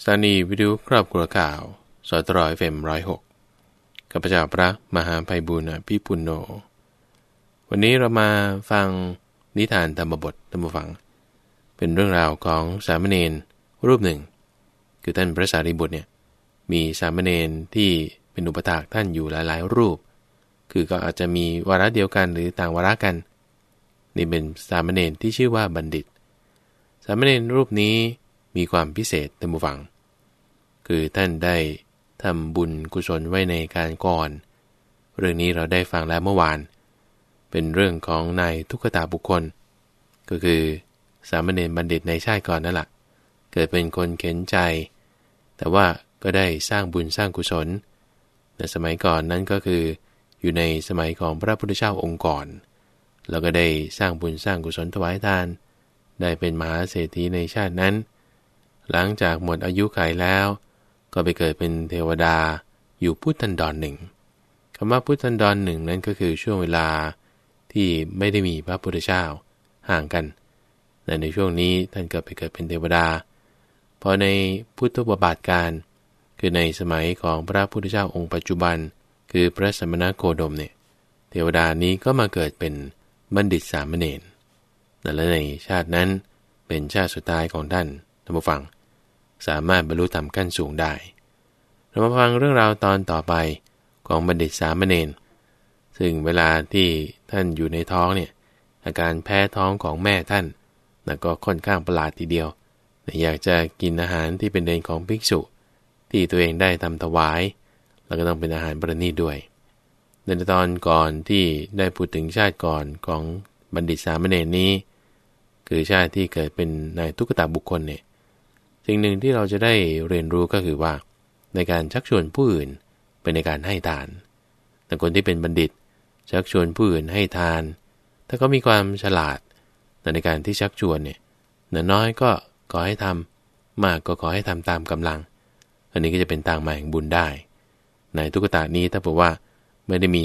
สถานีวิทยุครอบครัวข่าวสตรอยเฟมร้อยหกข้าพเจ้าพระมหาภัยบุญพิปุณโญวันนี้เรามาฟังนิทานธรรมบทธรรมฟัง เป็นเรื่องราวของสามเณรรูปหนึ่ง คือท่านพระสารีบุตรเนี่ยมีสามเณรที่เป็นอุปถากท่านอยู่หลาย ๆ รูป คือก็อาจจะมีวาระเดียวกันหรือต่างวาระกัน นี่เป็นสามเณรที่ชื่อว่าบัณฑิต สามเณรรูปนี้ มีความพิเศษท่านผู้ฟัง คือท่านได้ทำบุญกุศลไว้ในการก่อน เรื่องนี้เราได้ฟังแล้วเมื่อวาน เป็นเรื่องของนายทุกขตาบุคคล ก็คือสามเณรบัณฑิตในชาติก่อนนั่นแหละเกิดเป็นคนเข็นใจ แต่ว่าก็ได้สร้างบุญสร้างกุศลในสมัยก่อนนั้นก็คือ อยู่ในสมัยของพระพุทธเจ้าองค์ก่อน แล้วก็ได้สร้างบุญสร้างกุศลถวายทาน ได้เป็นมหาเศรษฐีในชาตินั้น หลังจากหมดอายุขัยแล้ว ก็ไปเกิดเป็นเทวดาอยู่พุทธันดรหนึ่งคำว่าพุทธันดรหนึ่งนั้นก็คือช่วงเวลาที่ไม่ได้มีพระพุทธเจ้าห่างกันแต่ในช่วงนี้ท่านก็ไปเกิดเป็นเทวดา พอในพุทธบาทการ คือในสมัยของพระพุทธเจ้าองค์ปัจจุบัน คือพระสมณโคดมเนี่ยเทวดานี้ก็มาเกิดเป็นบัณฑิตสามเณรและในชาตินั้นเป็นชาติสุดท้ายของท่านท่านผู้ฟัง สามารถบรรลุธรรมขั้นสูงได้ เรามาฟังเรื่องราวตอนต่อไปของบัณฑิตสามเณรซึ่งเวลาที่ท่านอยู่ในท้องเนี่ยอาการแพ้ท้องของแม่ท่านนะก็ค่อนข้างประหลาดทีเดียว อยากจะกินอาหารที่เป็นเดนของภิกษุ ที่ตัวเองได้ทำถวาย แล้วก็ต้องเป็นอาหารประณีตด้วย ในตอนก่อนที่ได้พูดถึงชาติก่อนของบัณฑิตสามเณรนี้ คือชาติที่เกิดเป็นนายทุกตาบุคคลเนี่ย สิ่งหนึ่งที่เราจะได้เรียนรู้ก็คือว่า ในการชักชวนผู้อื่นเป็นในการให้ทาน แต่คนที่เป็นบัณฑิต ชักชวนผู้อื่นให้ทาน ถ้าเขามีความฉลาดในการที่ชักชวนเนี่ยน้อยก็ขอให้ทำมากก็ขอให้ทำตามกำลัง อันนี้ก็จะเป็นทางมาแห่งบุญได้ ในทุกตานี้ถ้าบอกว่าไม่ได้มี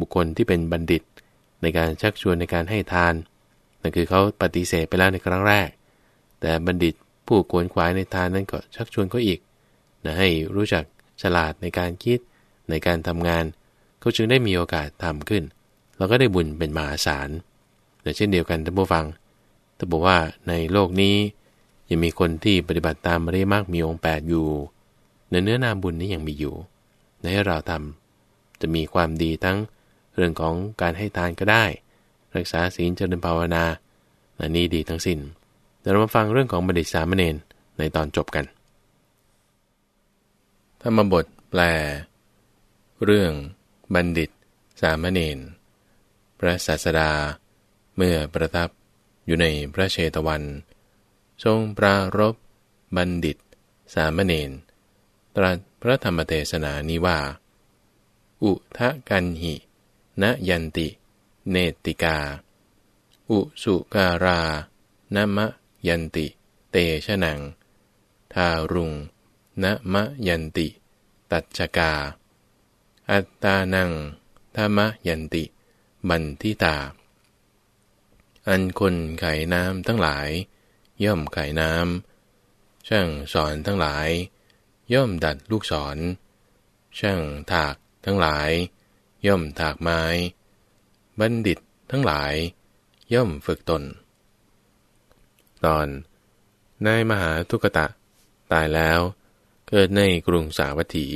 บุคคลที่เป็นบัณฑิต ในการชักชวนในการให้ทานนั่นคือเขาปฏิเสธไปแล้วในครั้งแรก แต่บัณฑิต ผู้กวนขวายในทานนั้นก็ชักชวนเขาอีกนะให้รู้จักฉลาดในการคิดในการทำงานเขาจึงได้มีโอกาสทำขึ้น แล้วก็ได้บุญเป็นมหาศาลแต่เช่นเดียวกันท่านผู้ฟังถ้าบอกว่าในโลกนี้ยังมีคนที่ปฏิบัติตามมริมากมีองค์แปดอยู่ในเนื้อนาบุญนี้ยังมีอยู่ในให้เราทำจะมีความดีทั้งเรื่องของการให้ทานก็ได้ รักษาศีลเจริญภาวนาอันนี้ดีทั้งสิน้น เดี๋ยวเรามาฟังเรื่องของบัณฑิตสามเณรในตอนจบกัน ธรรมบทแปล เรื่องบัณฑิต สามเณร พระศาสดา เมื่อประทับอยู่ในพระเชตวัน ทรงปรารบบัณฑิต สามเณร ตรัสพระธรรมเทศนานี้ว่า อุทะกันหิณยันติ เนติกา อุสุการานมะ ยันติ เตชะนัง ทารุงนะมะยันติ ตัจกา อัตตานังธรรมยันติ บันทิตา อันคนไขน้ำทั้งหลาย ย่อมไขน้ำ ช่างสอนทั้งหลาย ย่อมดัดลูกศร ช่างถากทั้งหลาย ย่อมถากไม้ บัณฑิตทั้งหลาย ย่อมฝึกตน ตอน นายมหาทุกตะ ตายแล้ว เกิดในกรุงสาวัตถี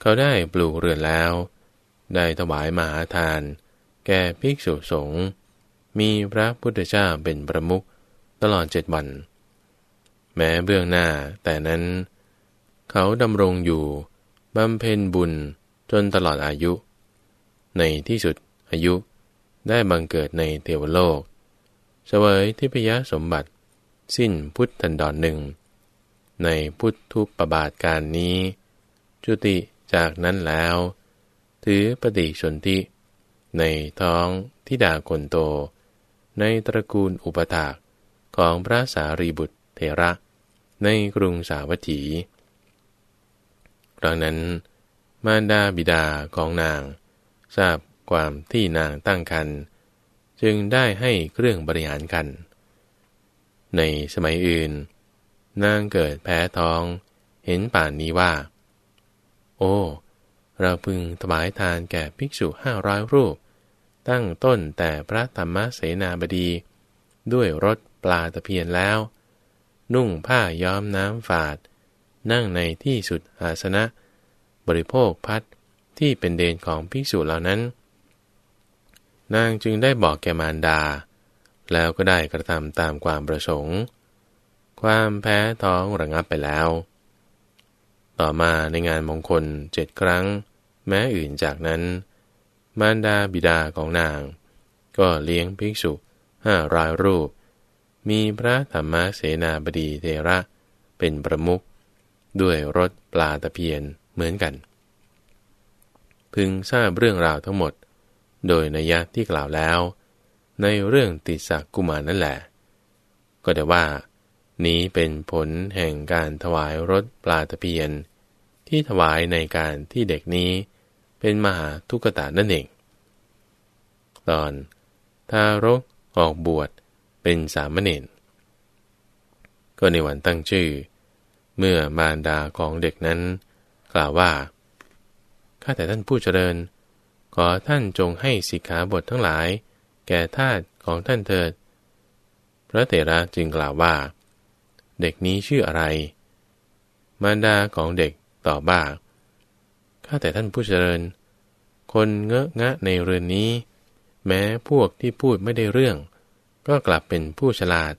เขาได้ปลูกเรือนแล้ว ได้ถวายมหาทาน แก่ภิกษุสงฆ์มีพระพุทธเจ้าเป็นประมุขตลอดเจ็ดวัน แม้เบื้องหน้าแต่นั้น เขาดำรงอยู่บำเพ็ญบุญจนตลอดอายุ ในที่สุดอายุได้บังเกิดในเทวโลก เสวยทิพยสมบัติ สิ้นพุทธันดรหนึ่ง ในพุทธุปบาทการนี้ จุติจากนั้นแล้ว ถือปฏิสนธิในท้องทิดาคนโต ในตระกูลอุปถากของพระสารีบุตรเทระ ในกรุงสาวัตถีครั้งนั้น มารดาบิดาของนาง ทราบความที่นางตั้งครรภ์ จึงได้ให้เครื่องบริหารกัน ในสมัยอื่น นางเกิดแพ้ท้อง เห็นป่านนี้ว่า โอ้ เราพึงถวายทานแก่ภิกษุห้าร้อยรูป ตั้งต้นแต่พระธรรมเสนาบดี ด้วยรถปลาตะเพียนแล้ว นุ่งผ้าย้อมน้ำฝาด นั่งในที่สุดอาสนะ บริโภคพัดที่เป็นเดนของภิกษุเหล่านั้น นางจึงได้บอกแกมารดา แล้วก็ได้กระทำตามความประสงค์ ความแพ้ท้องระงับไปแล้ว ต่อมาในงานมงคลเจ็ดครั้ง แม้อื่นจากนั้น มารดาบิดาของนาง ก็เลี้ยงภิกษุห้ารายรูป มีพระธรรมเสนาบดีเทระเป็นประมุขด้วยรถปลาตะเพียนเหมือนกัน พึงทราบเรื่องราวทั้งหมด โดยนัยยะที่กล่าวแล้ว ในเรื่องติสักกุมารนั่นแหละ ก็ได้ว่า นี้เป็นผลแห่งการถวายรถปลาตะเพียน ที่ถวายในการที่เด็กนี้เป็นมหาทุกตานั่นเอง ตอน ทารกออกบวชเป็นสามเณรก็ในวันตั้งชื่อ เมื่อมารดาของเด็กนั้น กล่าวว่า ข้าแต่ท่านผู้เจริญ อท่านจงให้สิกขาบททั้งหลาย แก่ทาสของท่านเถิด พระเถระจึงกล่าวว่า เด็กนี้ชื่ออะไร มารดาของเด็กตอบว่าข้าแต่ท่านผู้เจริญ คนเงอะงะในเรือนนี้ แม้พวกที่พูดไม่ได้เรื่อง ก็กลับเป็นผู้ฉลาด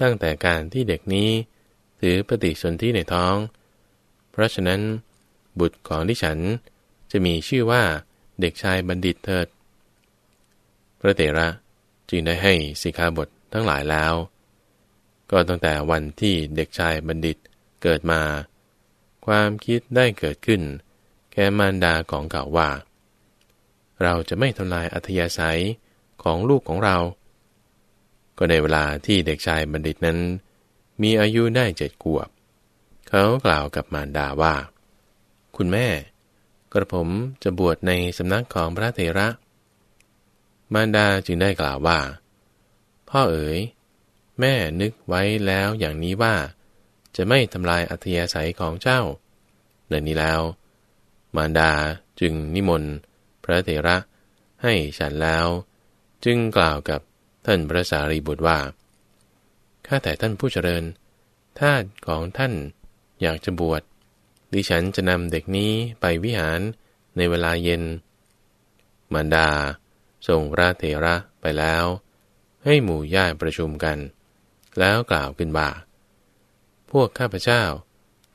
ตั้งแต่การที่เด็กนี้ ถือปฏิสนธิในท้อง เพราะฉะนั้น บุตรของที่ฉันจะมีชื่อว่า เด็กชายบัณฑิตเถิด พระเตระจึงได้ให้สิกขาบททั้งหลายแล้ว ก็ตั้งแต่วันที่เด็กชายบัณฑิตเกิดมา ความคิดได้เกิดขึ้น แก่มารดาของเก่าว่า เราจะไม่ทำลายอัธยาศัยของลูกของเรา ก็ในเวลาที่เด็กชายบัณฑิตนั้น มีอายุได้เจ็ดขวบ เขากล่าวกับมารดาว่า คุณแม่ กระผมจะบวชในสำนักของพระเถระ มารดาจึงได้กล่าวว่า พ่อเอ๋ย แม่นึกไว้แล้วอย่างนี้ว่า จะไม่ทำลายอัธยาศัยของเจ้าเดือนนี้แล้ว มารดาจึงนิมนต์พระเถระให้ฉันแล้ว จึงกล่าวกับท่านพระสารีบุตรว่า ข้าแต่ท่านผู้เจริญ ทาสของท่านอยากจะบวช ดิฉันจะนำเด็กนี้ไปวิหารในเวลาเย็น มารดาส่งพระเถระไปแล้ว ให้หมู่ญาติประชุมกัน แล้วกล่าวขึ้นว่า พวกข้าพเจ้า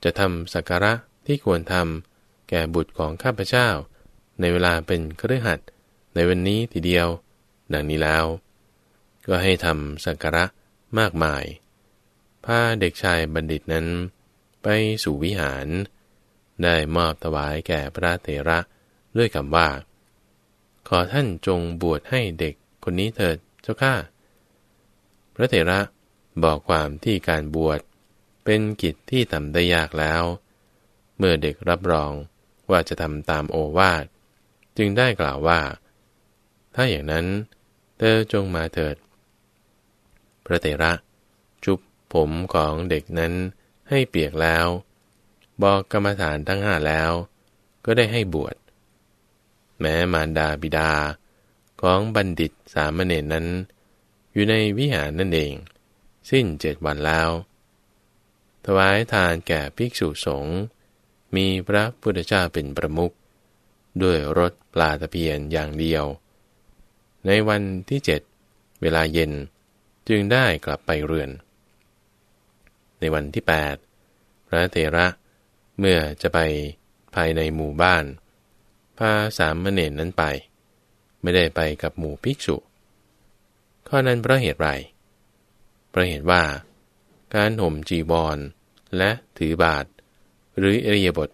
จะทำสักการะที่ควรทำแก่บุตรของข้าพเจ้า ในเวลาเป็นเครือหัดในวันนี้ทีเดียว ดังนี้แล้ว ก็ให้ทำสักการะมากมายพาเด็กชายบัณฑิตนั้น ไปสู่วิหาร ได้มอบถวายแก่พระเถระด้วยคำว่า ขอท่านจงบวชให้เด็กคนนี้เถิดเจ้าข้าพระเถระบอกความที่การบวชเป็นกิจที่ทำได้ยากแล้ว เมื่อเด็กรับรองว่าจะทำตามโอวาทจึงได้กล่าวว่า ถ้าอย่างนั้น เธอจงมาเถิด พระเถระ จุบผมของเด็กนั้นให้เปียกแล้ว บอกกรรมฐานทั้งห้าแล้ว ก็ได้ให้บวช แม้มารดาบิดาของบัณฑิตสามเณรนั้น อยู่ในวิหารนั่นเอง สิ้นเจ็ดวันแล้ว ถวายทานแก่ภิกษุสงฆ์มีพระพุทธเจ้าเป็นประมุขด้วยรถปลาตะเพียนอย่างเดียว ในวันที่เจ็ดเวลาเย็นจึงได้กลับไปเรือน ในวันที่แปดพระเถระ เมื่อจะไปภายในหมู่บ้าน พาสามเณรนั้นไป ไม่ได้ไปกับหมู่ภิกษุ ข้อนั้นเพราะเหตุไรเพราะเหตุว่า การห่มจีบอลและถือบาท หรืออริยบท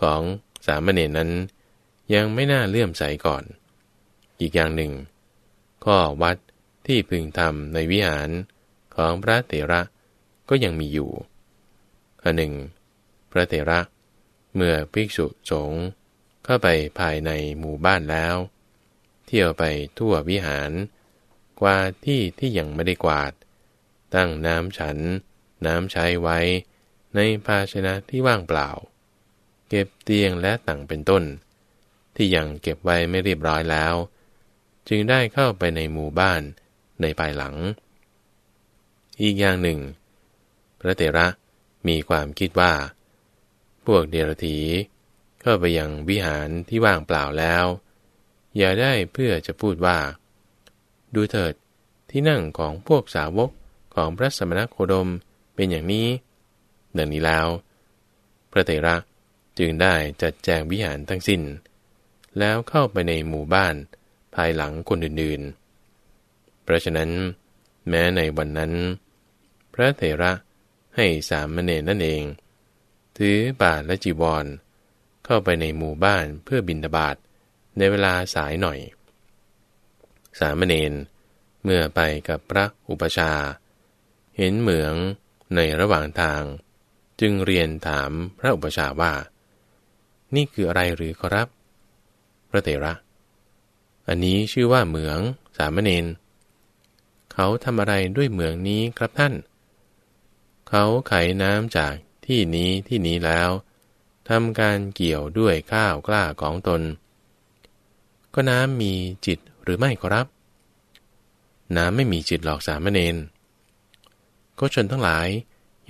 ของสามเณรนั้น ยังไม่น่าเลื่อมใสก่อน อีกอย่างหนึ่ง ข้อวัดที่พึงทำในวิหารของพระเถระก็ยังมีอยู่อันหนึ่ง ระเถระ เมื่อภิกษุสงฆ์เข้าไปภายในหมู่บ้านแล้ว เที่ยวไปทั่ววิหาร กว่าที่ที่ยังไม่ได้กวาด ตั้งน้ำฉัน น้ำใช้ไว้ ในภาชนะที่ว่างเปล่า เก็บเตียงและต่างเป็นต้น ที่ยังเก็บไว้ไม่เรียบร้อยแล้ว จึงได้เข้าไปในหมู่บ้านในภายหลัง อีกอย่างหนึ่ง พระเตระมีความคิดว่า พวกเดรธีเข้าไปยังวิหารที่ว่างเปล่าแล้ว อย่าได้เพื่อจะพูดว่า ดูเถิดที่นั่งของพวกสาวกของพระสมณโคดมเป็นอย่างนี้ดังนี้แล้ว พระเตระจึงได้จัดแจงวิหารทั้งสิน้น แล้วเข้าไปในหมู่บ้านภายหลังคนอื่นๆ เพราะฉะนั้น แม้ในวันนั้น พระเถระให้สามเณรนั่นเอง ถือบาทและจีวร เข้าไปในหมู่บ้านเพื่อบินบาตในเวลาสายหน่อย สามเณรเมื่อไปกับพระอุปชา เห็นเหมืองในระหว่างทาง จึงเรียนถามพระอุปชาว่า นี่คืออะไรหรือครับ พระเตระ อันนี้ชื่อว่าเหมืองสามเณรเขาทำอะไรด้วยเหมืองนี้ครับท่าน เขาไขน้ำจาก ที่นี้ที่นี้แล้วทำการเกี่ยวด้วยข้าวกล้าของตน ก็น้ำมีจิตหรือไม่ครับ น้ำไม่มีจิตหลอกสามเณรก็ชนทั้งหลาย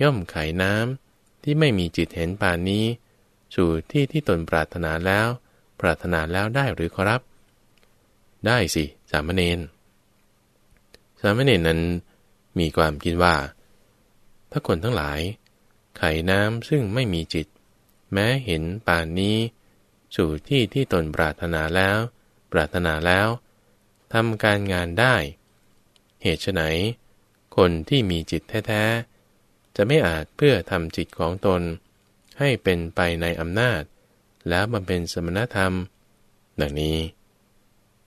ย่อมไขน้ำที่ไม่มีจิตเห็นป่านนี้ สู่ที่ที่ตนปรารถนาแล้ว ปรารถนาแล้วได้หรือครับ ได้สิ สามเณรสามเณรนั้นมีความคิดว่า ถ้าคนทั้งหลาย ไข่น้ำซึ่งไม่มีจิต แม้เห็นป่านนี้ สู่ที่ที่ตนปรารถนาแล้ว ปรารถนาแล้วทำการงานได้ เหตุไนคนที่มีจิตแท้ๆ จะไม่อาจเพื่อทำจิตของตน ให้เป็นไปในอำนาจ แล้วมันเป็นสมณธรรม ดังนี้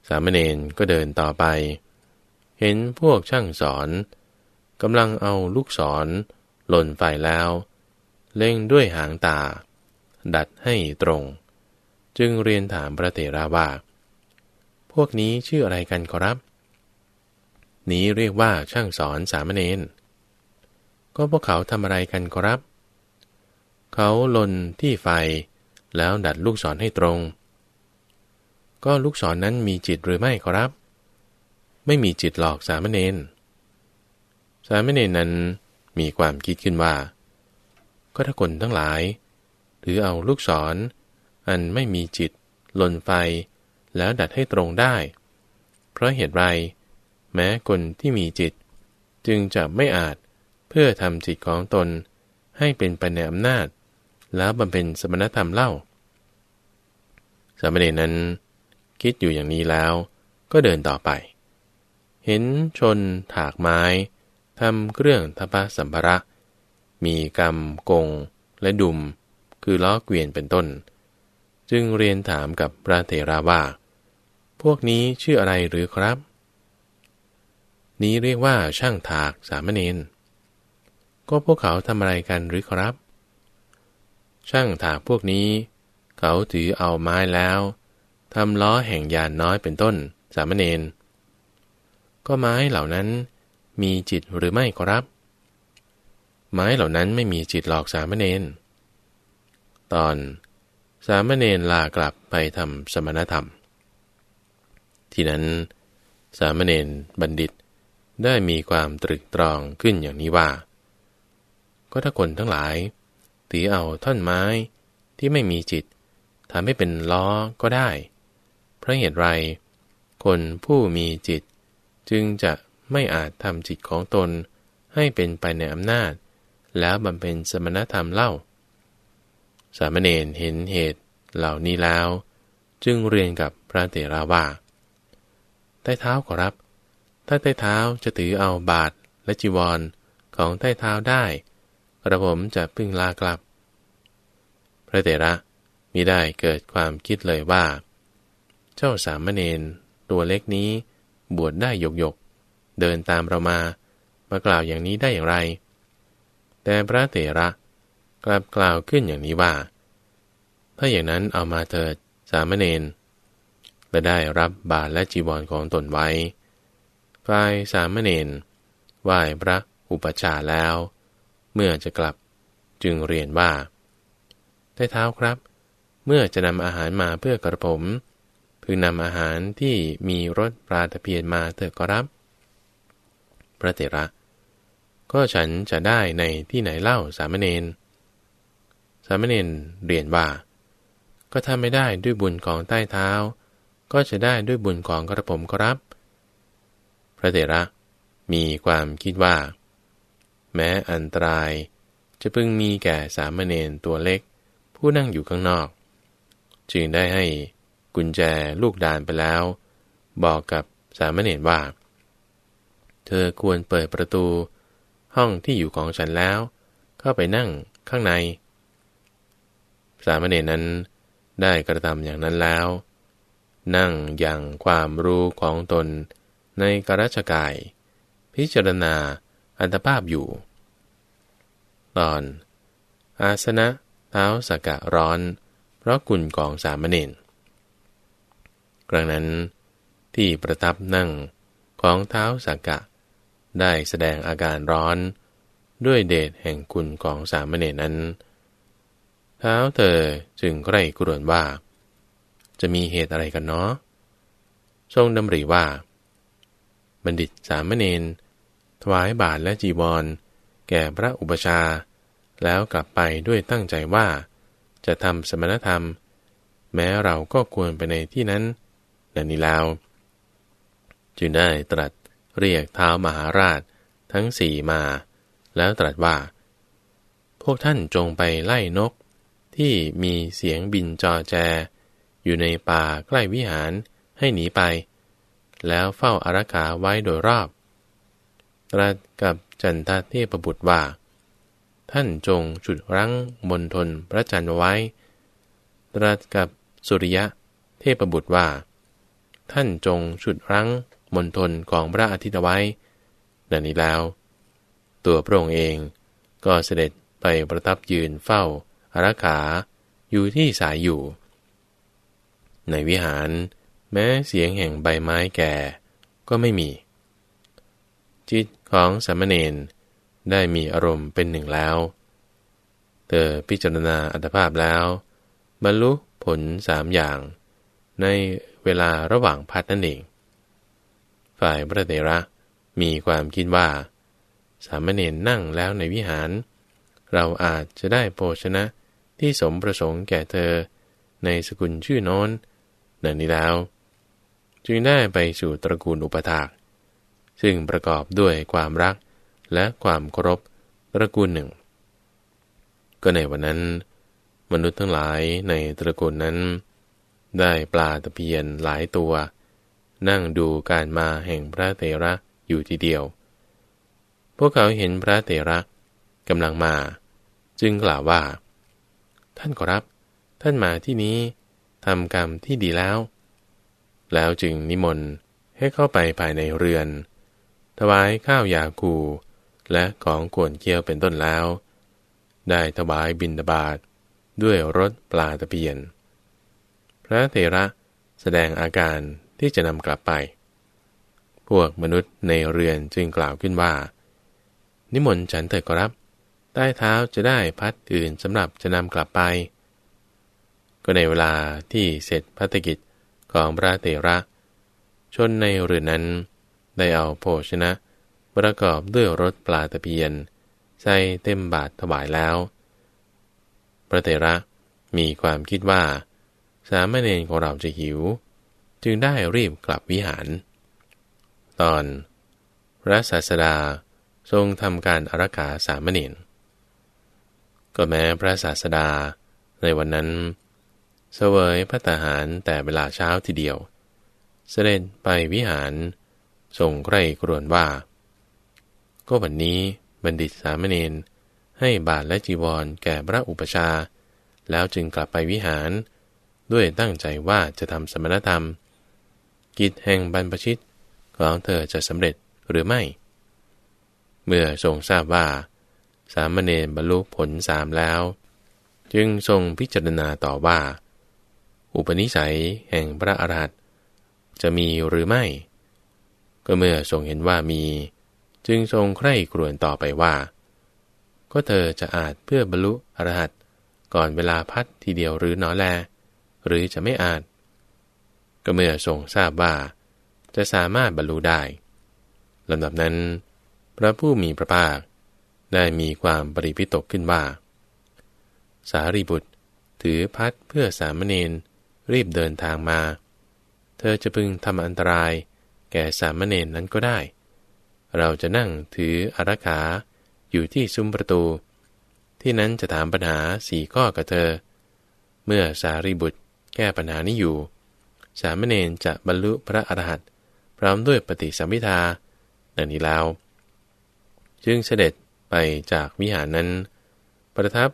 สามเณรก็เดินต่อไป เห็นพวกช่างสอนกำลังเอาลูกศรหล่นไฟแล้ว เล่งด้วยหางตา ดัดให้ตรง จึงเรียนถามพระเถราว่า พวกนี้ชื่ออะไรกันครับ นี้เรียกว่าช่างสอนสามเณรก็พวกเขาทำอะไรกันครับ เขาลนที่ไฟ แล้วดัดลูกศรให้ตรง ก็ลูกศรนนั้นมีจิตหรือไม่ครับ ไม่มีจิตหลอกสามเณรสามเณรนั้นมีความคิดขึ้นว่า ก็ถ้าคนทั้งหลาย ถือเอาลูกศรออันไม่มีจิตลนไฟ แล้วดัดให้ตรงได้ เพราะเหตุไร แม้คนที่มีจิต จึงจะไม่อาจเพื่อทำจิตของตนให้เป็นไปในอำนาจ แล้วบำเพ็ญสมณธรรมเล่า สามเณรนั้น คิดอยู่อย่างนี้แล้ว ก็เดินต่อไป เห็นชนถากไม้ทำเครื่องทพสัมภระ มีกรรมกง และดุม คือล้อเกวียนเป็นต้น จึงเรียนถามกับพระเถราว่า พวกนี้ชื่ออะไรหรือครับ นี้เรียกว่าช่างถากสามเณรก็พวกเขาทำอะไรกันหรือครับ ช่างถากพวกนี้ เขาถือเอาไม้แล้วทำล้อแห่งยานน้อยเป็นต้น สามเณรก็ไม้เหล่านั้นมีจิตหรือไม่ครับ ไม้เหล่านั้นไม่มีจิตหลอกสามเณรตอนสามเณรลากลับไปทำสมณธรรม ที่นั้น สามเณรบัณฑิตได้มีความตรึกตรองขึ้นอย่างนี้ว่า ก็ถ้าคนทั้งหลายตีเอาท่อนไม้ที่ไม่มีจิตทำให้เป็นล้อก็ได้ เพราะเหตุไร คนผู้มีจิต จึงจะไม่อาจทำจิตของตนให้เป็นไปในอำนาจ แล้วบำเพ็ญสมณธรรมเล่า สามเณรเห็นเหตุเหล่านี้แล้ว จึงเรียนกับพระเตราว่าใต้เท้าขอรับ ถ้าใต้เท้าจะถือเอาบาทและจีวรของใต้เท้าได้กระผมจะพึ่งลากลับ พระเตระมิได้เกิดความคิดเลยว่า เจ้าสามเณรตัวเล็กนี้บวชได้หยกหยกเดินตามเรามา มากล่าวอย่างนี้ได้อย่างไร แต่พระเถระกลับกล่าวขึ้นอย่างนี้ว่า ถ้าอย่างนั้นเอามาเถิดสามเณรและได้รับบาทและจีวรของตนไว้ฝ่ายสามเณรไหว้พระอุปชาแล้ว เมื่อจะกลับจึงเรียนว่าได้เท้าครับ เมื่อจะนำอาหารมาเพื่อกระผมพึงนำอาหารที่มีรสปลาตะเพียนมาเถอะก็รับ พระเถระ ก็ฉันจะได้ในที่ไหนเล่าสามเณร สามเณรเรียนว่า ก็ทำไม่ได้ด้วยบุญของใต้เท้า ก็จะได้ด้วยบุญของกระผมก็รับ พระเถระ มีความคิดว่า แม้อันตรายจะพึงมีแก่สามเณรตัวเล็ก ผู้นั่งอยู่ข้างนอก จึงได้ให้กุญแจลูกดานไปแล้ว บอกกับสามเณรว่า เธอควรเปิดประตู ห้องที่อยู่ของฉันแล้ว เข้าไปนั่งข้างใน สามเณรนั้นได้กระทำอย่างนั้นแล้ว นั่งอย่างความรู้ของตนในกรัชกาย พิจารณาอัตภาพอยู่ ตอน อาสนะเท้าสกกะร้อน เพราะกุลของสามเณรครั้งนั้นที่ประทับนั่งของเท้าสกกะ ได้แสดงอาการร้อนด้วยเดชแห่งคุณของสามเณรนั้น เท้าเธอจึงใกล้กรวนว่า จะมีเหตุอะไรกันเนาะทรงดำริว่า บัณฑิตสามเณรถวายบาทและจีวร แก่พระอุปชา แล้วกลับไปด้วยตั้งใจว่า จะทำสมณธรรม แม้เราก็ควรไปในที่นั้นนั่นนี้แล้ว จึงได้ตรัส เรียกเท้ามหาราช ทั้งสี่มา แล้วตรัสว่า พวกท่านจงไปไล่นก ที่มีเสียงบินจอแจ อยู่ในป่าใกล้วิหารให้หนีไป แล้วเฝ้าอารักขาไว้โดยรอบ ตรัสกับจันทเทพบุตรว่า ท่านจงจุดรั้งมนทนพระจันทร์ไว้ ตรัสกับสุริยะเทพบุตรว่า ท่านจงจุดรั้ง มนทนของพระอาทิตย์ไว้ดังนี้แล้ว ตัวพระองค์เองก็เสด็จไปประทับยืนเฝ้าอารักขาอยู่ที่สายอยู่ ในวิหารแม้เสียงแห่งใบไม้แก่ก็ไม่มี จิตของสามเณรได้มีอารมณ์เป็นหนึ่งแล้ว เธอพิจารณาอัตภาพแล้ว บรรลุผลสามอย่าง ในเวลาระหว่างพัดนั่นเอง ฝ่ายพระเถระ มีความคิดว่า สามเณรนั่งแล้วในวิหาร เราอาจจะได้โภชนะที่สมประสงค์แก่เธอ ในสกุลชื่อโน้นนั่นนี้แล้ว จึงได้ไปสู่ตระกูลอุปถาก ซึ่งประกอบด้วยความรักและความเคารพตระกูลหนึ่ง ก็ในวันนั้น มนุษย์ทั้งหลายในตระกูลนั้น ได้ปลาตะเพียนหลายตัว นั่งดูการมาแห่งพระเตระอยู่ทีเดียว พวกเขาเห็นพระเตระกำลังมา จึงกล่าวว่า ท่านขอรับ ท่านมาที่นี้ทำกรรมที่ดีแล้ว แล้วจึงนิมนต์ให้เข้าไปภายในเรือน ถวายข้าวยาคูและของกวนเคี้ยวเป็นต้นแล้ว ได้ถวายบินบาตด้วยรถปลาตะเพียน พระเถระแสดงอาการ ที่จะนำกลับไป พวกมนุษย์ในเรือนจึงกล่าวขึ้นว่า นิมนต์ฉันเถิดครับ ใต้เท้าจะได้พัดอื่นสำหรับจะนำกลับไป ก็ในเวลาที่เสร็จพัฒกิจของพระเถระ ชนในเรือนนั้น ได้เอาโภชนะ ประกอบด้วยรถปลาตะเพียน ใส่เต็มบาทถวายแล้ว พระเถระมีความคิดว่า สามเณรของเราจะหิว จึงได้รีบกลับวิหาร ตอน พระศาสดาทรงทำการอารักขาสามเณรก็แม้พระศาสดาในวันนั้น เสวยพระตาหารแต่เวลาเช้าทีเดียว เสด็จไปวิหารทรงใกล้กรวนว่า ก็วันนี้บัณฑิตสามเณรให้บาทและจีวรแก่พระอุปชา แล้วจึงกลับไปวิหาร ด้วยตั้งใจว่าจะทำสมณธรรม กิจแห่งบรรพชิตของเธอจะสำเร็จหรือไม่ เมื่อทรงทราบว่า สามเณรบรรลุผลสามแล้ว จึงทรงพิจารณาต่อว่า อุปนิสัยแห่งพระอรหันต์จะมีหรือไม่ ก็เมื่อทรงเห็นว่ามี จึงทรงใคร่ครวญต่อไปว่า ก็เธอจะอาจเพื่อบรรลุอรหัตก่อนเวลาพัดทีเดียวหรือหนอแล หรือจะไม่อาจ ก็เมื่อทรงทราบว่า จะสามารถบรรลุได้ลำดับนั้น พระผู้มีพระภาค ได้มีความปริพิตกขึ้นว่า สารีบุตร ถือพัดเพื่อสามเณรรีบเดินทางมา เธอจะพึงทำอันตราย แก่สามเณรนั้นก็ได้ เราจะนั่งถืออารักขาอยู่ที่ซุ้มประตู ที่นั้นจะถามปัญหาสี่ข้อกับเธอ เมื่อสารีบุตรแก้ปัญหานี้อยู่ สามเณรจะบรรลุพระอรหันต์พร้อมด้วยปฏิสัมพิทาดังนี้แล้ว จึงเสด็จไปจากวิหารนั้น ประทับ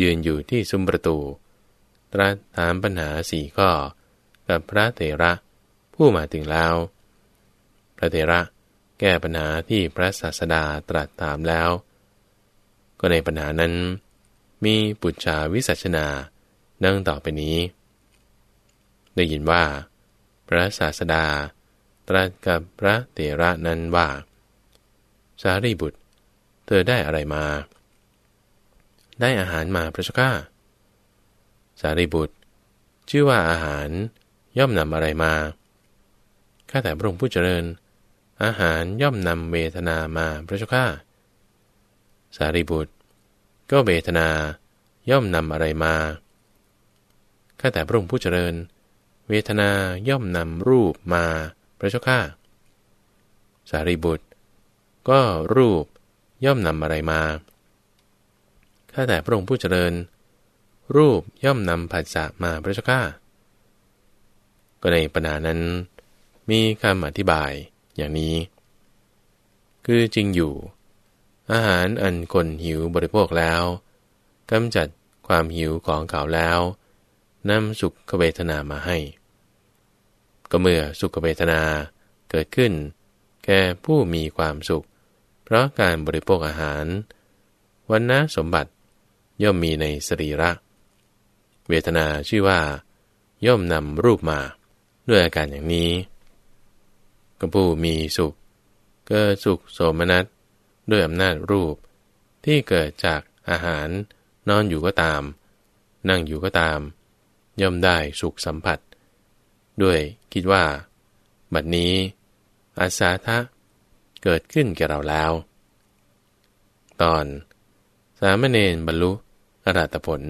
ยืนอยู่ที่ซุ้มประตู ตรัสถามปัญหาสี่ข้อ กับพระเถระผู้มาถึงแล้ว พระเถระแก้ปัญหาที่พระศาสดาตรัสถามแล้ว ก็ในปัญหานั้น มีปุจชาวิสัชนา นั่งต่อไปนี้ ได้ยินว่า พระศาสดา ตรัสกับพระเถระนั้นว่า สารีบุตร เธอได้อะไรมา ได้อาหารมาพระเจ้าข้าสารีบุตร ชื่อว่าอาหารย่อมนำอะไรมาข้าแต่พระองค์ผู้เจริญ อาหารย่อมนำเวทนามาพระเจ้าข้าสารีบุตร ก็เวทนาย่อมนำอะไรมาข้าแต่พระองค์ผู้เจริญ เวทนาย่อมนำรูปมาพระเจ้าข้าสารีบุตร ก็รูปย่อมนำอะไรมาข้าแต่พระองค์ผู้เจริญ รูปย่อมนำผัสสะมาพระเจ้าข้าก็ในปัญหานั้น มีคำอธิบายอย่างนี้ คือจริงอยู่ อาหารอันคนหิวบริโภคแล้วกำจัดความหิวของเขาแล้วนำสุขเวทนามาให้ ก็เมื่อสุขเวทนาเกิดขึ้น แก่ผู้มีความสุข เพราะการบริโภคอาหารวันนะสมบัติย่อมมีในสรีระ เวทนาชื่อว่า ย่อมนำรูปมาด้วยอาการอย่างนี้ก็ผู้มีสุข เกิดสุขโสมนัสด้วยอำนาจรูป ที่เกิดจากอาหารนอนอยู่ก็ตาม นั่งอยู่ก็ตาม ย่อมได้สุขสัมผัส ด้วยคิดว่า บัดนี้ อาสาทะเกิดขึ้นแก่เราแล้ว ตอน สามเณรบรรลุอรัตผล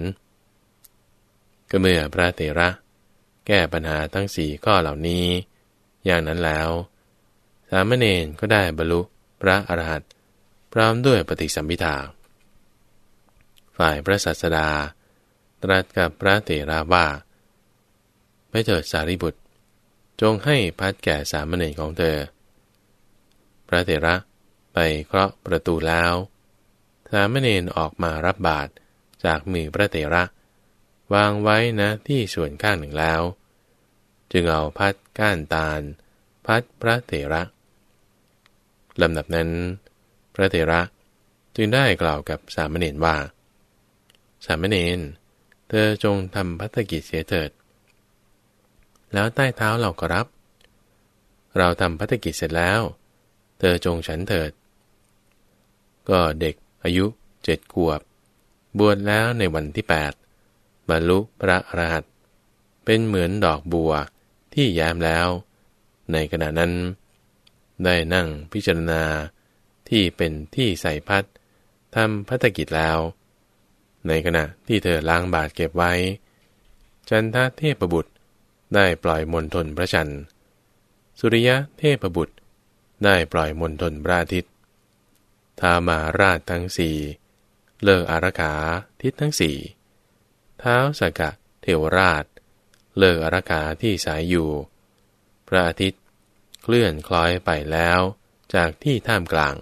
ก็เมื่อพระเตระ แก้ปัญหาทั้งสี่ข้อเหล่านี้ อย่างนั้นแล้ว สามเณรก็ได้บรรลุพระอรหันต์พร้อมด้วยปฏิสัมพิทาฝ่ายพระสัสดา ตรัสกับพระเถระว่า ไปเถิดสารีบุตร จงให้พัดแก่สามเณรของเธอ พระเถระไปเคาะประตูแล้ว สามเณรออกมารับบาตรจากมือพระเถระ วางไว้นะที่ส่วนข้างหนึ่งแล้ว จึงเอาพัดก้านตาล พัดพระเถระลำดับนั้น พระเถระจึงได้กล่าวกับสามเณรว่า สามเณร เธอจงทำพัฒกิจเสียเถิด แล้วใต้เท้าเราก็รับ เราทำพัฒกิจเสร็จแล้ว เธอจงฉันเถิด ก็เด็กอายุเจ็ดขวบ บวชแล้วในวันที่แปดบรรลุพระอรหัต์เป็นเหมือนดอกบัวที่แย้มแล้ว ในขณะนั้น ได้นั่งพิจารณาที่เป็นที่ใส่พัดทำพัฒกิจแล้ว ในขณะที่เธอล้างบาทเก็บไว้ จันทเทพบุตร ได้ปล่อยมนทนพระจันทร์ สุริยะเทพบุตร ได้ปล่อยมนทนพระอาทิตย์ทามาราชทั้งสี่เลิกอารัขาทิศทั้งสี่เท้าสกะเทวราช เลิกอารัขาที่สายอยู่ พระอาทิตย์เคลื่อนคล้อยไปแล้วจากที่ท่ามกลาง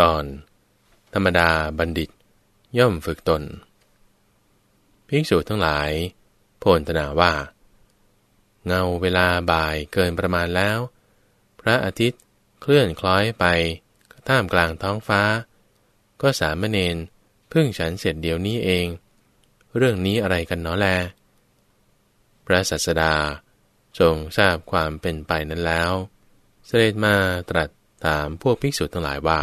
ตอน ธรรมดาบัณฑิตย่อมฝึกตน ภิกษุทั้งหลาย โพนธนาว่า เงาเวลาบ่ายเกินประมาณแล้ว พระอาทิตย์เคลื่อนคล้อยไปท่ามกลางท้องฟ้า ก็สามเณรเพิ่งฉันเสร็จเดี๋ยวนี้เอง เรื่องนี้อะไรกันเนาะแล พระสัสดาทรงทราบความเป็นไปนั้นแล้ว เสด็จมาตรัสถามพวกภิกษุทั้งหลายว่า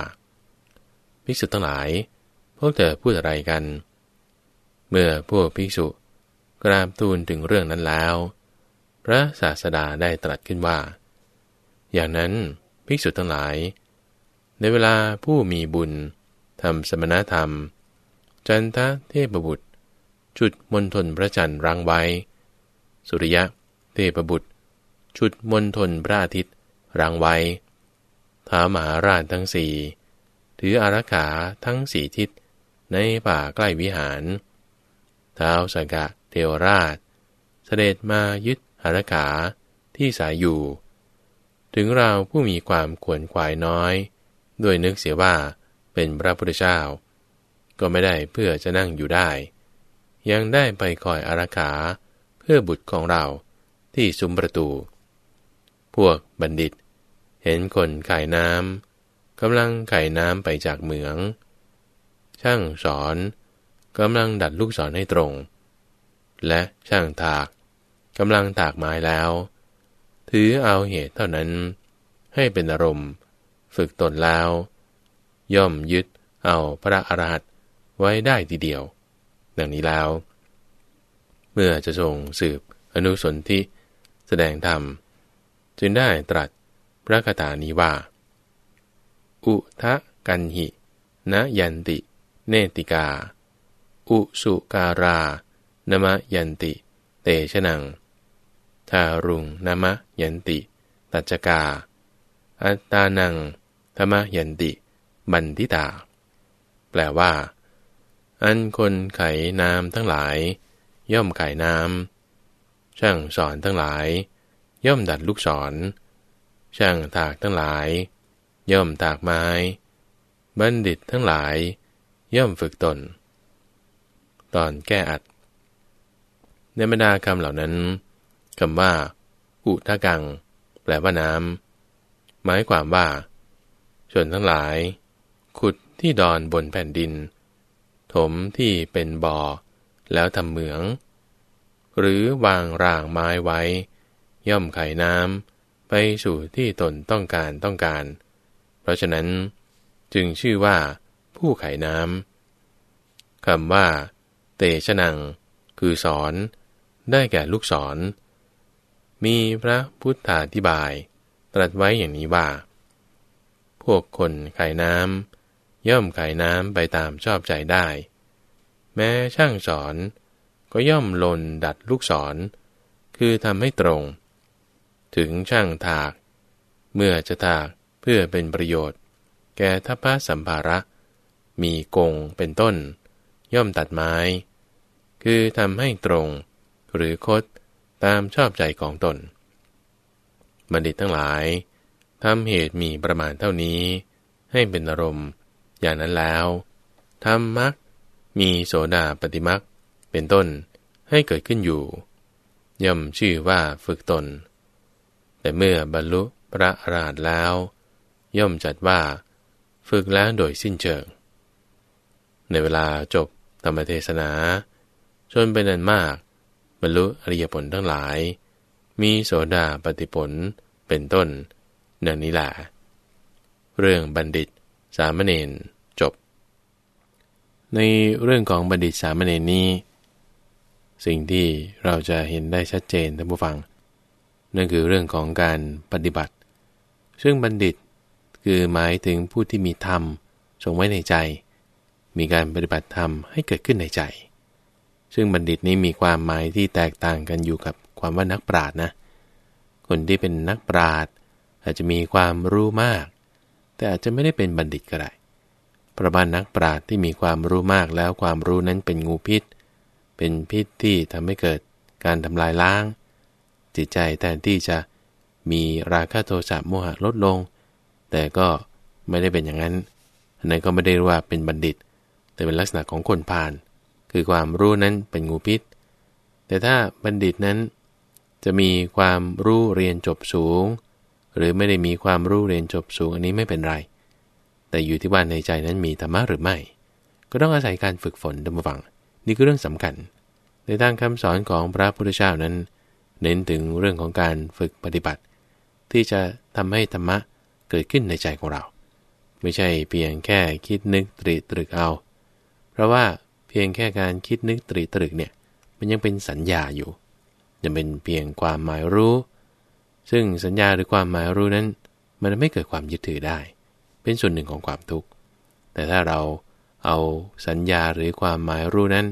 ภิกษุทั้งหลาย พวกเธอพูดอะไรกัน เมื่อพวกภิกษุกราบทูลถึงเรื่องนั้นแล้ว พระศาสดาได้ตรัสขึ้นว่า อย่างนั้นภิกษุทั้งหลาย ในเวลาผู้มีบุญทำสมณธรรม จันทเทพบุตร จุดมณฑลพระจันทร์รังไว้ สุริยะ เทพบุตร จุดมณฑลพระอาทิตย์รังไว้ท้ามหาราชทั้งสี่ถืออารักขาทั้งสี่ทิศในป่าใกล้วิหาร เท้าสกะเทวราช เสด็จมายึด อารักขาที่สายอยู่ ถึงเราผู้มีความขวนขวายน้อย ด้วยนึกเสียว่าเป็นพระพุทธเจ้า ก็ไม่ได้เพื่อจะนั่งอยู่ได้ ยังได้ไปคอยอารักขาเพื่อบุตรของเราที่ซุ้มประตู พวกบัณฑิต เห็นคนขายน้ำกำลังขายน้ำไปจากเหมือง ช่างสอนกำลังดัดลูกศรให้ตรง และช่างถาก กำลังถากไม้แล้ว ถือเอาเหตุเท่านั้น ให้เป็นอารมณ์ ฝึกตนแล้ว ย่อมยึดเอาพระอรหันต์ไว้ได้ทีเดียว ดังนี้แล้ว เมื่อจะทรงสืบอนุสนธิแสดงธรรม จึงได้ตรัสพระคาถานี้ว่า อุทะกันหินะยันติ เนติกา อุสุการานมะยันติ เตชะนัง ทารุงนมะยันติ ตัจกา อัตานัง ธรรมยันติ บันทิตา แปลว่า อันคนไขน้ำทั้งหลาย ย่อมไขน้ำ ช่างสอนทั้งหลาย ย่อมดัดลูกศร ช่างถากทั้งหลาย ย่อมตากไม้ บัณฑิตทั้งหลาย ย่อมฝึกตน ตอนแก้อัดในบรรดาคำเหล่านั้น คำว่า อุทะกัง แปลว่าน้ำหมายความว่า ชนทั้งหลาย ขุดที่ดอนบนแผ่นดิน ถมที่เป็นบ่อ แล้วทำเหมือง หรือวางรางไม้ไว้ ย่อมไขน้ำไปสู่ที่ตนต้องการต้องการ เพราะฉะนั้น จึงชื่อว่า ผู้ไขน้ำคำว่า เตชนัง คือสอนได้แก่ลูกศร มีพระพุทธาธิบาย ตรัสไว้อย่างนี้ว่า พวกคนไขน้ำย่อมไขน้ำไปตามชอบใจได้ แม้ช่างสอนก็ย่อมลนดัดลูกศร คือทำให้ตรง ถึงช่างถาก เมื่อจะถากเพื่อเป็นประโยชน์ แก่ทัพพสัมภาระ มีกงเป็นต้น ย่อมตัดไม้ คือทำให้ตรง หรือคด ตามชอบใจของตน บัณฑิตทั้งหลายทำเหตุมีประมาณเท่านี้ ให้เป็นอารมณ์อย่างนั้นแล้วทำมักมีโสดาปฏิมักเป็นต้นให้เกิดขึ้นอยู่ ย่อมชื่อว่าฝึกตน แต่เมื่อบรรลุพระอรหันต์แล้ว ย่อมจัดว่า ฝึกแล้วโดยสิ้นเชิง ในเวลาจบธรรมเทศนา ชนเป็นอันมาก บรรลุอริยผลทั้งหลาย มีโสดาปฏิผลเป็นต้นนังนี้แหละเรื่องบัณฑิตสามเณรจบ ในเรื่องของบัณฑิตสามเณรนี้ สิ่งที่เราจะเห็นได้ชัดเจนท่านผู้ฟัง นั่นคือเรื่องของการปฏิบัติ ซึ่งบัณฑิตคือหมายถึงผู้ที่มีธรรมทรงไว้ในใจ มีการปฏิบัติธรรมให้เกิดขึ้นในใจ ซึ่งบัณฑิตนี้มีความหมายที่แตกต่างกันอยู่กับความว่านักปราชญ์นะ คนที่เป็นนักปราชญ์อาจจะมีความรู้มาก แต่อาจจะไม่ได้เป็นบัณฑิตก็ได้ประบานักปราชญ์ที่มีความรู้มากแล้วความรู้นั้นเป็นงูพิษ เป็นพิษที่ทำให้เกิดการทำลายล้าง จิตใจแทนที่จะมีราคะโทสะโมหะลดลง แต่ก็ไม่ได้เป็นอย่างนั้นอันนั้นก็ไม่ได้ว่าเป็นบัณฑิต แต่เป็นลักษณะของคนพาล คือความรู้นั้นเป็นงูพิษ แต่ถ้าบัณฑิตนั้น จะมีความรู้เรียนจบสูง หรือไม่ได้มีความรู้เรียนจบสูงอันนี้ไม่เป็นไร แต่อยู่ที่ว่าในใจนั้นมีธรรมะหรือไม่ ก็ต้องอาศัยการฝึกฝนดำฝัง นี่คือเรื่องสำคัญ ในทางคำสอนของพระพุทธเจ้านั้น เน้นถึงเรื่องของการฝึกปฏิบัติ ที่จะทำให้ธรรมะเกิดขึ้นในใจของเรา ไม่ใช่เพียงแค่คิดนึกตรีตรึกเอา เพราะว่า พียงแค่การคิดนึกตรีตรึกเนี่ยมันยังเป็นสัญญาอยู่จะเป็นเพียงความหมายรู้ ซึ่งสัญญาหรือความหมายรู้นั้น มันไม่เกิดความยึดถือได้ เป็นส่วนหนึ่งของความทุกข์แต่ถ้าเราเอาสัญญาหรือความหมายรู้นั้น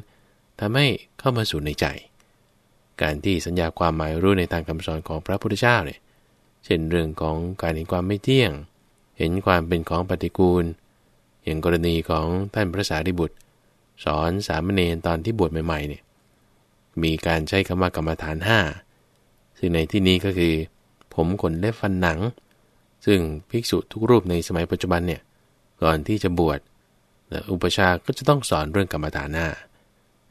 ทำให้เข้ามาสู่ในใจ การที่สัญญาความหมายรู้ในทางคำสอนของพระพุทธเจ้าเนี่ยเช่นเรื่องของการเห็นความไม่เที่ยง เห็นความเป็นของปฏิกูล อย่างกรณีของท่านพระสารีบุตร สอนสามเณรตอนที่บวชใหม่ๆเนี่ยมีการใช้คำว่ากรรมฐานห้าซึ่งในที่นี้ก็คือ ผมขนเล็บฟันหนัง ซึ่งภิกษุทุกรูปในสมัยปัจจุบันเนี่ยก่อนที่จะบวชอุปชาก็จะต้องสอนเรื่องกรรมฐานห้า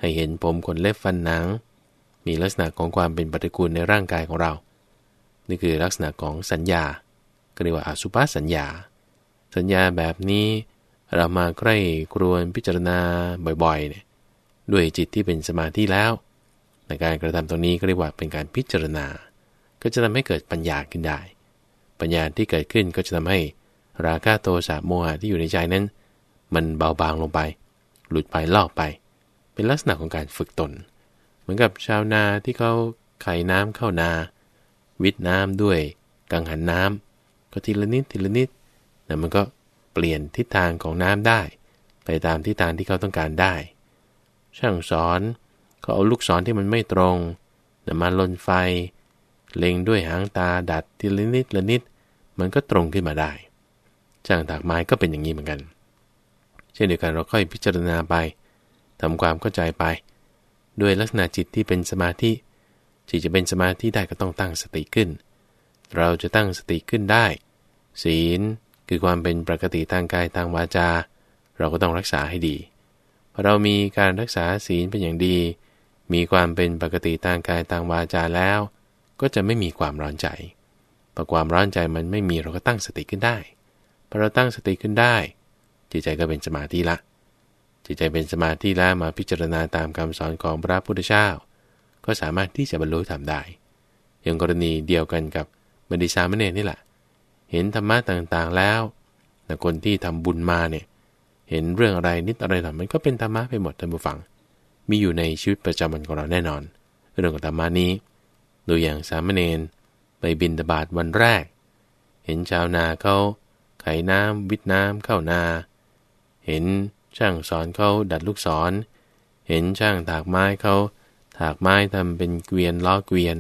ให้เห็นผมขนเล็บฟันหนัง มีลักษณะของความเป็นปฏิกูลในร่างกายของเรา นี่คือลักษณะของสัญญาก็เรียกว่าอสุภาสัญญา สัญญาแบบนี้ เรามาใกล้ครวนพิจารณาบ่อยๆเนี่ยด้วยจิตที่เป็นสมาธิแล้วในการกระทำตรงนี้ก็เรียกว่าเป็นการพิจารณา ก็จะทำให้เกิดปัญญาขึ้นได้ ปัญญาที่เกิดขึ้นก็จะทำให้ราคะโทสะโมหะที่อยู่ในใจนั้น มันเบาบางลงไป หลุดไปลอกไป เป็นลักษณะของการฝึกตน เหมือนกับชาวนาที่เขาไขน้ำเข้านา วิทน้ำด้วยกังหันน้ำก็ทีละนิดทีละนิดแต่มันก็ เปลี่ยนทิศทางของน้ำได้ ไปตามทิศทางที่เขาต้องการได้ ช่างสอนเขาเอาลูกศรที่มันไม่ตรงนมาลนไฟ เล็งด้วยหางตาดัดทีละนิดละนิด มันก็ตรงขึ้นมาได้ ช่างถากไม้ก็เป็นอย่างนี้เหมือนกัน เช่นเดียวกันเราค่อยพิจารณาไปทำความเข้าใจไป ด้วยลักษณะจิตที่เป็นสมาธิจิตจะเป็นสมาธิได้ก็ต้องตั้งสติขึ้น เราจะตั้งสติขึ้นได้ ศีล คือความเป็นปกติทางกายทางวาจา เราก็ต้องรักษาให้ดีพอเรามีการรักษาศีลเป็นอย่างดี มีความเป็นปกติทางกายทางวาจาแล้ว ก็จะไม่มีความร้อนใจพอความร้อนใจมันไม่มีเราก็ตั้งสติขึ้นได้พอเราตั้งสติขึ้นได้ จิตใจก็เป็นสมาธิละ จิตใจเป็นสมาธิแล้วมาพิจารณาตามคำสอนของพระพุทธเจ้า ก็สามารถที่จะบรรลุธรรมได้ อย่างกรณีเดียวกันกับบัณฑิสามเณรนี่แหละ เห็นธรรมะต่างๆแล้วแต่คนที่ทำบุญมาเนี่ยเห็นเรื่องอะไรนิดอะไรหน่อยมันก็เป็นธรรมะไปหมดท่านผู้ฟัง มีอยู่ในชีวิตประจำวันของเราแน่นอน เรื่องของธรรมานี้ดยอย่างสามเณรไปบินตบาทวันแรก เห็นชาวนาเขาไขน้ำวิทน้ำเข้านา เห็นช่างสอนเขาดัดลูกศร เห็นช่างถากไม้เขาถากไม้ทำเป็นเกวียนล้อเกวียน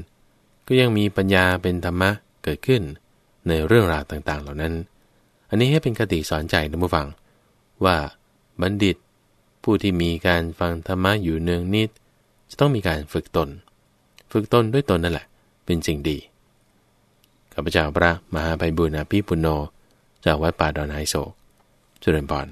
ก็ยังมีปัญญาเป็นธรรมะเกิดขึ้น ในเรื่องราวต่างๆ เหล่านั้น อันนี้ให้เป็นคติสอนใจนะผู้ฟัง ว่าบัณฑิต ผู้ที่มีการฟังธรรมะอยู่เนืองนิด จะต้องมีการฝึกตน ฝึกตนด้วยตนนั่นแหละ เป็นสิ่งดีข้าพเจ้าพระมหาไพบุญอภิปุโนจากวัดป่าดอนไฮโศกเจริญพร